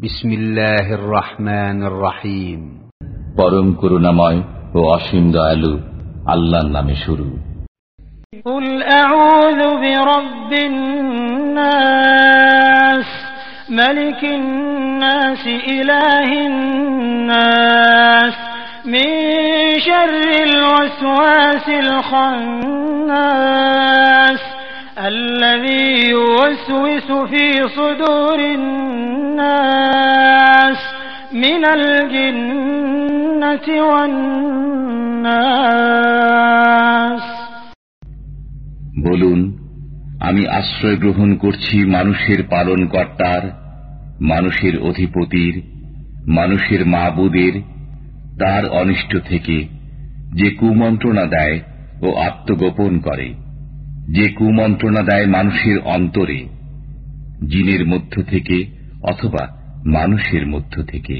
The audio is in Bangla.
بسم الله الرحمن الرحيم পরম করুণাময় ও অসীম দয়ালু আল্লাহর নামে শুরু قل أعوذ برب الناس ملك الناس إله الناس من شر الوسواس الخناس الذي يوسوس في صدور الناس من الجنة والناس বলুন আমি আশ্রয় গ্রহণ করছি মানুষের পালন কর্তার মানুষের অধিপতির মানুষের মাবুদের তার অনিষ্ট থেকে যে কুমন্ত্রণা দেয় ও আত্মগোপন করে যে কুমন্ত্রণা দেয় মানুষের অন্তরে জিনের মধ্য থেকে অথবা মানুষের মধ্য থেকে